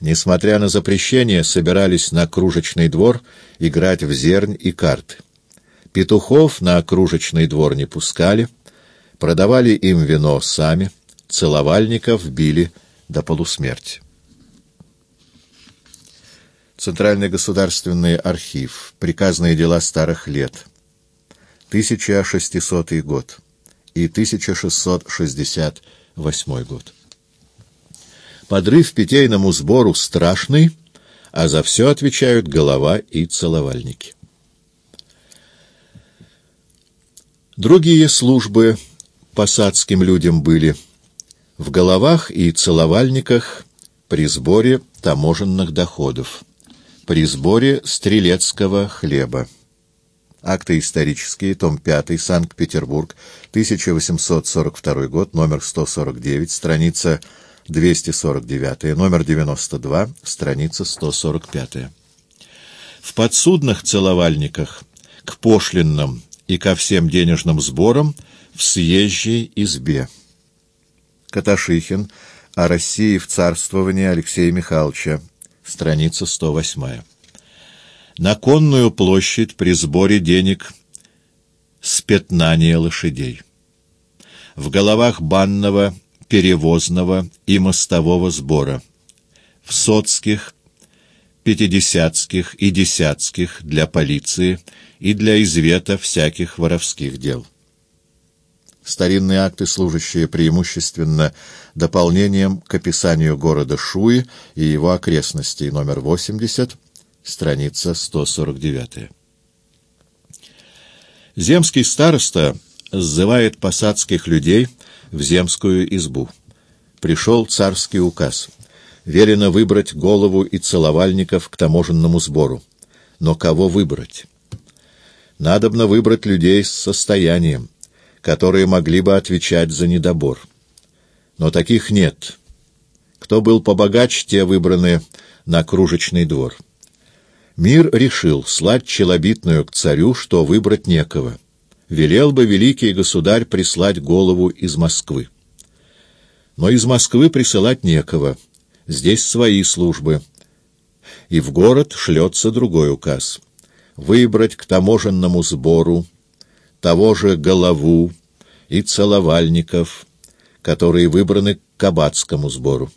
несмотря на запрещение, собирались на кружечный двор играть в зернь и карты. Петухов на кружечный двор не пускали, продавали им вино сами, целовальников били до полусмерти. Центральный государственный архив. Приказные дела старых лет. 1600 год и 1668 год. Подрыв питейному сбору страшный, а за все отвечают голова и целовальники. Другие службы посадским людям были в головах и целовальниках при сборе таможенных доходов, при сборе стрелецкого хлеба. Акты исторические, том 5, Санкт-Петербург, 1842 год, номер 149, страница 249, номер 92, страница 145. В подсудных целовальниках к пошлинным и ко всем денежным сборам в съезжей избе. Каташихин о России в царствовании Алексея Михайловича, страница 108 на конную площадь при сборе денег с пятнания лошадей. В головах банного, перевозного и мостового сбора, в соцких, пятидесятских и десятских для полиции и для извета всяких воровских дел. Старинные акты, служащие преимущественно дополнением к описанию города Шуи и его окрестностей, номер 80, страница 149. Земский староста сзывает посадских людей в земскую избу. Пришел царский указ. Велено выбрать голову и целовальников к таможенному сбору. Но кого выбрать? Надобно выбрать людей с состоянием, которые могли бы отвечать за недобор. Но таких нет. Кто был побогаче, те выбраны на кружечный двор. Мир решил слать челобитную к царю, что выбрать некого. Велел бы великий государь прислать голову из Москвы. Но из Москвы присылать некого. Здесь свои службы. И в город шлется другой указ. Выбрать к таможенному сбору того же голову и целовальников, которые выбраны к кабацкому сбору.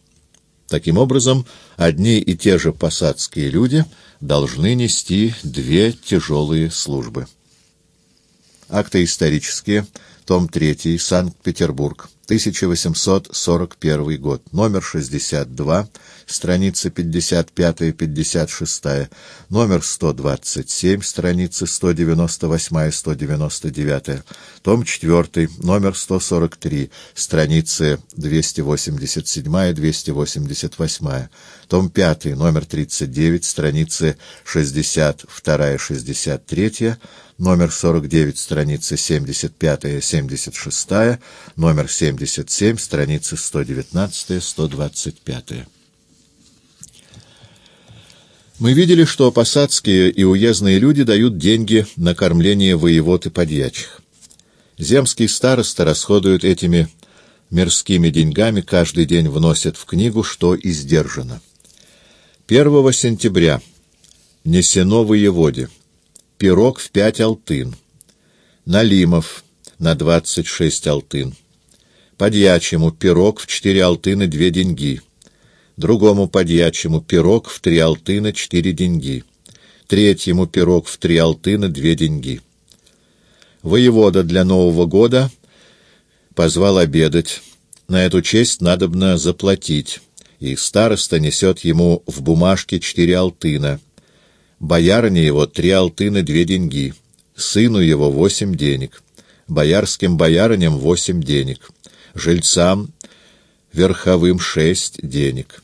Таким образом, одни и те же посадские люди должны нести две тяжелые службы. Акты исторические, том 3, Санкт-Петербург, 1841 год, номер 62, страницы 55-56, номер 127, страницы 198-199, том 4, номер 143, страницы 287-288, том 5, номер 39, страницы 62-63, номер 49, страницы 75-76, номер 77, страницы 119-125. Мы видели, что посадские и уездные люди дают деньги на кормление воевод и подьячих. Земский староста расходуют этими мирскими деньгами, каждый день вносят в книгу, что издержано. 1 сентября несено воеводе пирог в пять алтын, Налимов на двадцать шесть алтын, подьячему пирог в четыре алтына две деньги, другому подьячему пирог в три алтына четыре деньги, третьему пирог в три алтына две деньги. Воевода для Нового года позвал обедать. На эту честь надобно заплатить, и староста несет ему в бумажке четыре алтына — Боярине его три алтына две деньги, сыну его восемь денег, боярским боярыням восемь денег, жильцам верховым шесть денег.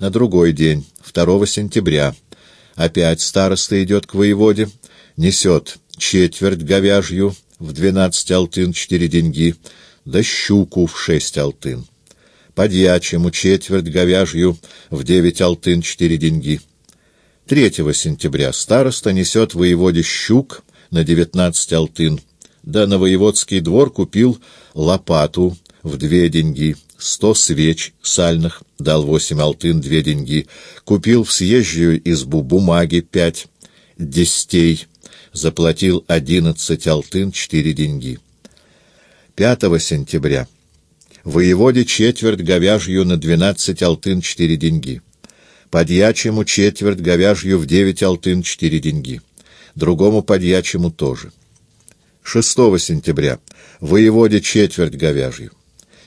На другой день, 2 сентября, опять староста идет к воеводе, несет четверть говяжью в двенадцать алтын четыре деньги, да щуку в шесть алтын. Подьячему четверть говяжью в девять алтын четыре деньги. 3 сентября староста несет воеводе щук на 19 алтын, да на воеводский двор купил лопату в две деньги, сто свеч сальных, дал восемь алтын, две деньги, купил в съезжую избу бумаги пять десятей, заплатил одиннадцать алтын, четыре деньги. 5 сентября. Воеводе четверть говяжью на двенадцать алтын, четыре деньги. Подьячему четверть говяжью в девять алтын, четыре деньги. Другому подьячему тоже. 6 сентября воеводе четверть говяжью.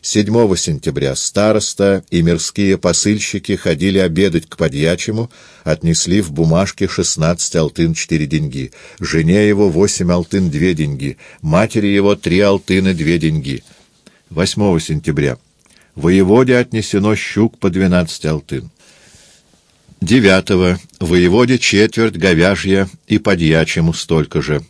7 сентября староста и мирские посыльщики ходили обедать к подьячему, отнесли в бумажке 16 алтын 4 деньги, жене его 8 алтын 2 деньги, матери его 3 алтына 2 деньги. 8 сентября воеводе отнесено щук по 12 алтын. 9 воеводе четверть говяжья и подьячему столько же.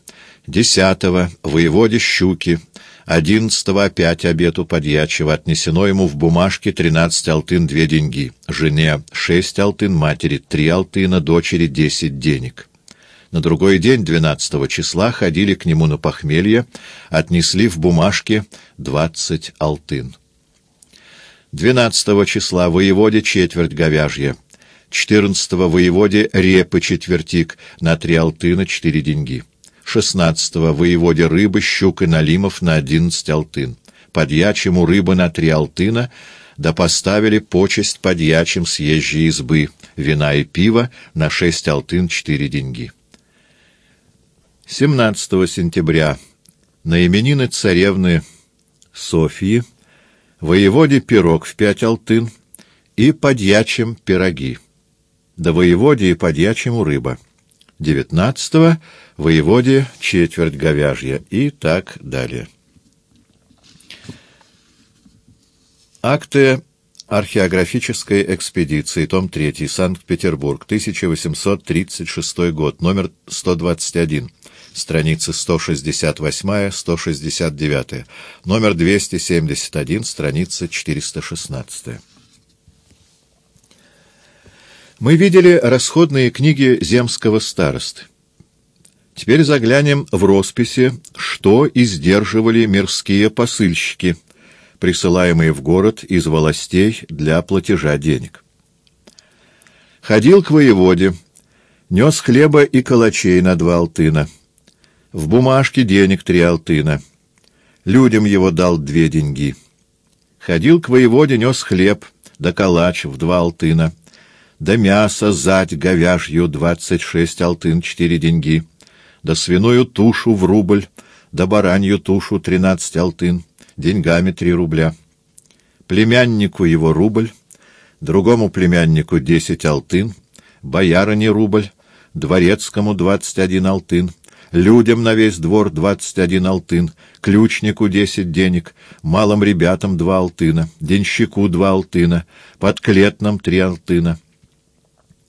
10 воеводе щуки Одиннадцатого опять обету подьячего отнесено ему в бумажке тринадцать алтын две деньги, жене шесть алтын, матери три алтына, дочери десять денег. На другой день, двенадцатого числа, ходили к нему на похмелье, отнесли в бумажке двадцать алтын. Двенадцатого числа воеводе четверть говяжья, четырнадцатого воеводе репы четвертик на три алтына четыре деньги. 16-го воеводе рыбы, щук и налимов на 11 алтын. Подьячему рыбы на 3 алтына, да поставили почесть подьячим съезжей избы, вина и пива на 6 алтын 4 деньги. 17 сентября на именины царевны Софьи воеводе пирог в 5 алтын и подьячим пироги, да воеводе и подьячему рыба. 19 воеводе четверть говяжья и так далее. Акты археографической экспедиции, том 3, Санкт-Петербург, 1836 год, номер 121, страницы 168-169, номер 271, страница 416. Мы видели расходные книги земского старосты. Теперь заглянем в росписи, что издерживали мирские посыльщики, присылаемые в город из властей для платежа денег. Ходил к воеводе, нес хлеба и калачей на два алтына, в бумажке денег три алтына, людям его дал две деньги. Ходил к воеводе, нес хлеб да калач в два алтына, да мясо зать говяжью двадцать шесть алтын четыре деньги, да свиную тушу в рубль, да баранью тушу тринадцать алтын, деньгами три рубля. Племяннику его рубль, другому племяннику десять алтын, боярине рубль, дворецкому двадцать один алтын, людям на весь двор двадцать один алтын, ключнику десять денег, малым ребятам два алтына, денщику два алтына, подклетным три алтына,